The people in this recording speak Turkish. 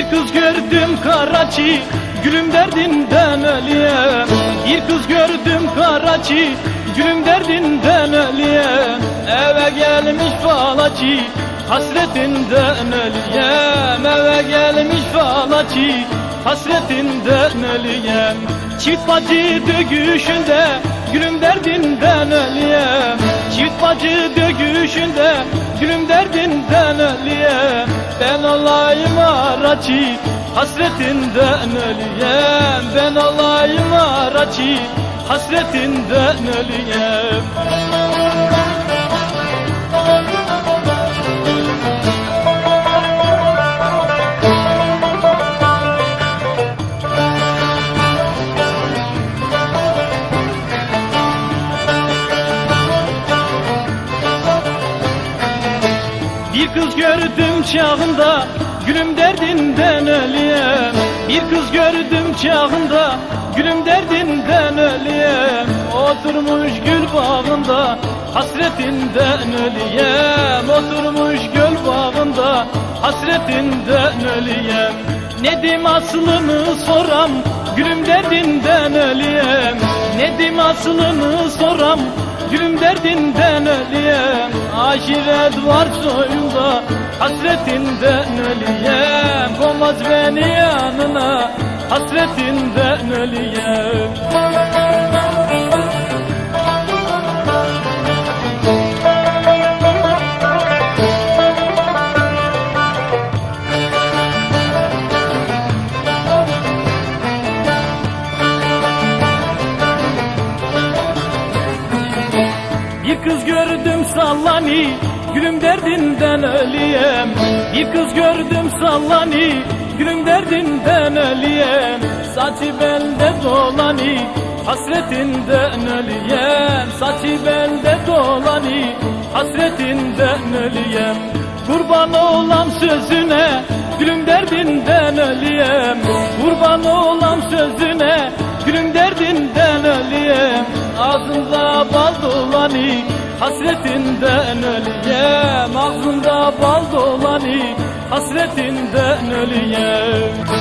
Bir kız gördüm karaçi Gülüm derdinden ölüyem Bir kız gördüm karaçi Gülüm derdinden ölüyem Eve gelmiş falaçi Hasretinden ölüyem Eve gelmiş falaçi Hasretinden ölüyem Çift bacı dögüşünde Gülüm derdinden ölüyem Çift bacı dögüşünde Gülüm derdinden ölüyem Ben olayım araçı Hasretinden ölüyem Ben olayım araçı Hasretinden ölüyem Bir kız gördüm çağında Gülüm derdinden ölüyem Bir kız gördüm çağında Gülüm derdinden ölüyem Oturmuş gül bağında Hasretinden ölüyem Oturmuş gül bağında Hasretinden ölüyem Nedim aslını soram Gülüm derdinden ölüyem Nedim aslını soram Gülüm derdinden ölüyem Aşiret var soyunda Hasretinden ölüyem Komaz beni yanına Hasretinden ölüyem Bir kız gördüm sallani Gülüm derdinden ölüyem Bir kız gördüm sallani Gülüm derdinden ölüyem Saçı belde dolani Hasretinden ölüyem Saçı belde dolani Hasretinden ölüyem Kurban olam sözüne Gülüm derdinden ölüyem Kurban olam sözüne Gülüm derdinden ölüyem Ağzında bal dolani Hasretinden ölüyem Ağzında bal dolani Hasretinden ölüyem